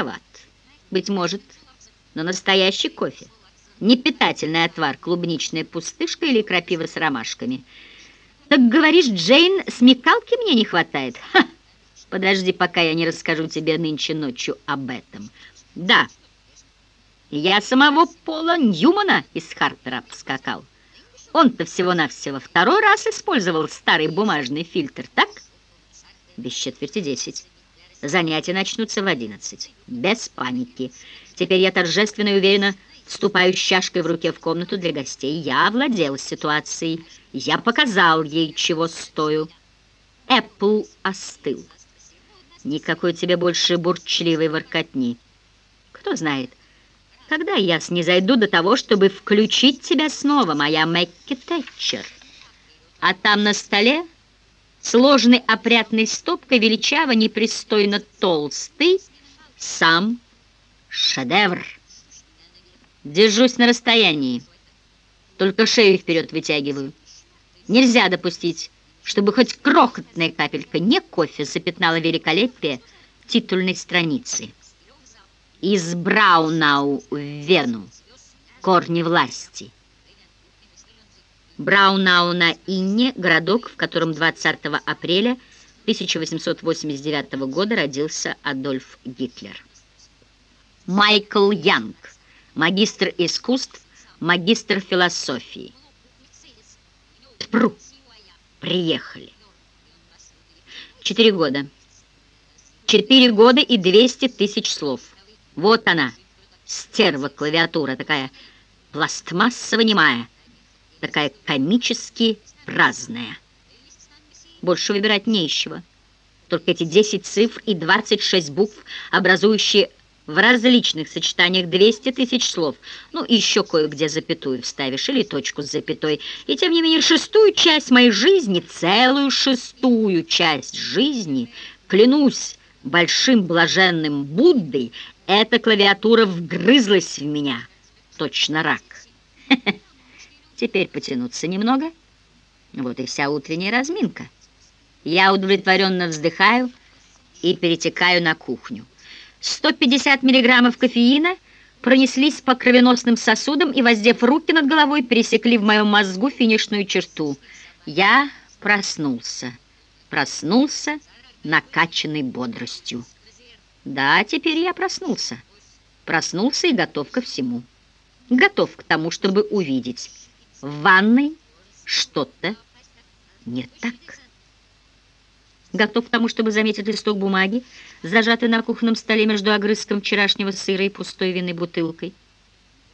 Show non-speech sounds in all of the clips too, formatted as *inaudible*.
Горьковат, быть может, но настоящий кофе. Не питательный отвар, клубничная пустышка или крапива с ромашками. Так говоришь, Джейн, смекалки мне не хватает? Ха! Подожди, пока я не расскажу тебе нынче ночью об этом. Да, я самого Пола Ньюмана из Харпера обскакал. Он-то всего-навсего второй раз использовал старый бумажный фильтр, так? Без четверти десять. Занятия начнутся в одиннадцать. Без паники. Теперь я торжественно и уверенно вступаю с чашкой в руке в комнату для гостей. Я овладел ситуацией. Я показал ей, чего стою. Эппл остыл. Никакой тебе больше бурчливой воркотни. Кто знает, когда я снизойду до того, чтобы включить тебя снова, моя Мэкки Тэтчер. А там на столе, сложной опрятной стопкой, величаво, непристойно толстый, сам шедевр. Держусь на расстоянии, только шею вперед вытягиваю. Нельзя допустить, чтобы хоть крохотная капелька не кофе запятнала великолепие титульной страницы из Браунау в Вену, корни власти. Браунау на Инне, городок, в котором 20 апреля 1889 года родился Адольф Гитлер. Майкл Янг, магистр искусств, магистр философии. Тпру, приехали. Четыре года. Четыре года и 200 тысяч слов. Вот она, стерва клавиатура, такая пластмассово-немая, такая комически праздная. Больше выбирать не чего. Только эти 10 цифр и 26 букв, образующие в различных сочетаниях 200 тысяч слов. Ну, и еще кое-где запятую вставишь или точку с запятой. И тем не менее шестую часть моей жизни, целую шестую часть жизни, клянусь большим блаженным Буддой, эта клавиатура вгрызлась в меня, точно рак. *laughs* Теперь потянуться немного. Вот и вся утренняя разминка. Я удовлетворенно вздыхаю и перетекаю на кухню. 150 миллиграммов кофеина пронеслись по кровеносным сосудам и, воздев руки над головой, пересекли в моем мозгу финишную черту. Я проснулся. Проснулся, накачанный бодростью. Да, теперь я проснулся. Проснулся и готов ко всему. Готов к тому, чтобы увидеть. В ванной что-то не так. Готов к тому, чтобы заметить листок бумаги, зажатый на кухонном столе между огрызком вчерашнего сыра и пустой винной бутылкой.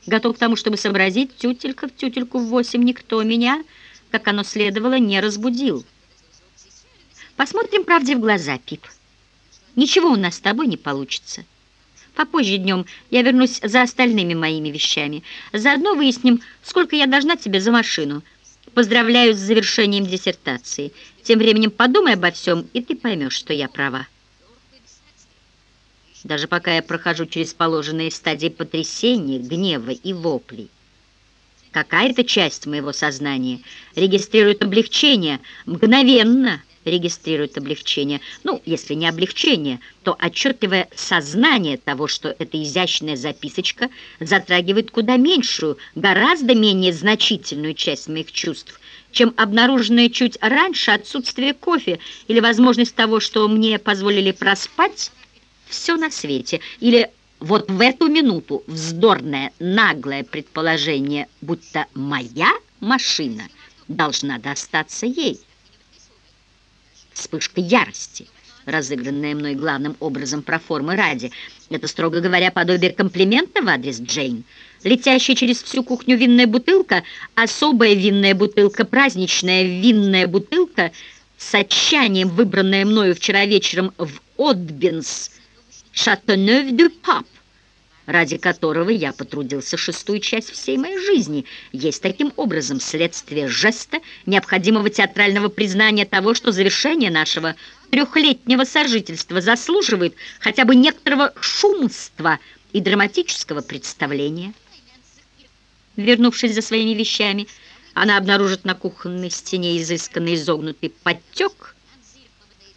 Готов к тому, чтобы сообразить, тютелька в тютельку в восемь никто меня, как оно следовало, не разбудил. Посмотрим правде в глаза, Пип. Ничего у нас с тобой не получится. Попозже днем я вернусь за остальными моими вещами. Заодно выясним, сколько я должна тебе за машину. Поздравляю с завершением диссертации. Тем временем подумай обо всем, и ты поймешь, что я права. Даже пока я прохожу через положенные стадии потрясения, гнева и воплей, какая-то часть моего сознания регистрирует облегчение мгновенно, регистрирует облегчение. Ну, если не облегчение, то отчетливое сознание того, что эта изящная записочка затрагивает куда меньшую, гораздо менее значительную часть моих чувств, чем обнаруженное чуть раньше отсутствие кофе или возможность того, что мне позволили проспать все на свете, или вот в эту минуту вздорное, наглое предположение, будто моя машина должна достаться ей вспышка ярости, разыгранная мной главным образом про формы ради. Это, строго говоря, подобие комплимента в адрес Джейн. Летящая через всю кухню винная бутылка, особая винная бутылка, праздничная винная бутылка, с отчаянием выбранная мною вчера вечером в Отбинс, Шатонёв-дю-Пап ради которого я потрудился шестую часть всей моей жизни, есть таким образом следствие жеста, необходимого театрального признания того, что завершение нашего трехлетнего сожительства заслуживает хотя бы некоторого шумства и драматического представления. Вернувшись за своими вещами, она обнаружит на кухонной стене изысканный изогнутый подтек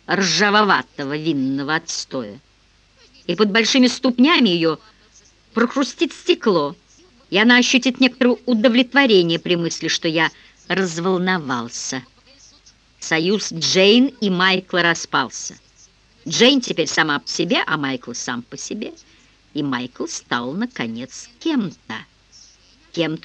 ржавоватого винного отстоя и под большими ступнями ее прохрустит стекло, и она ощутит некоторое удовлетворение при мысли, что я разволновался. Союз Джейн и Майкла распался. Джейн теперь сама по себе, а Майкл сам по себе. И Майкл стал, наконец, кем-то. Кем-то,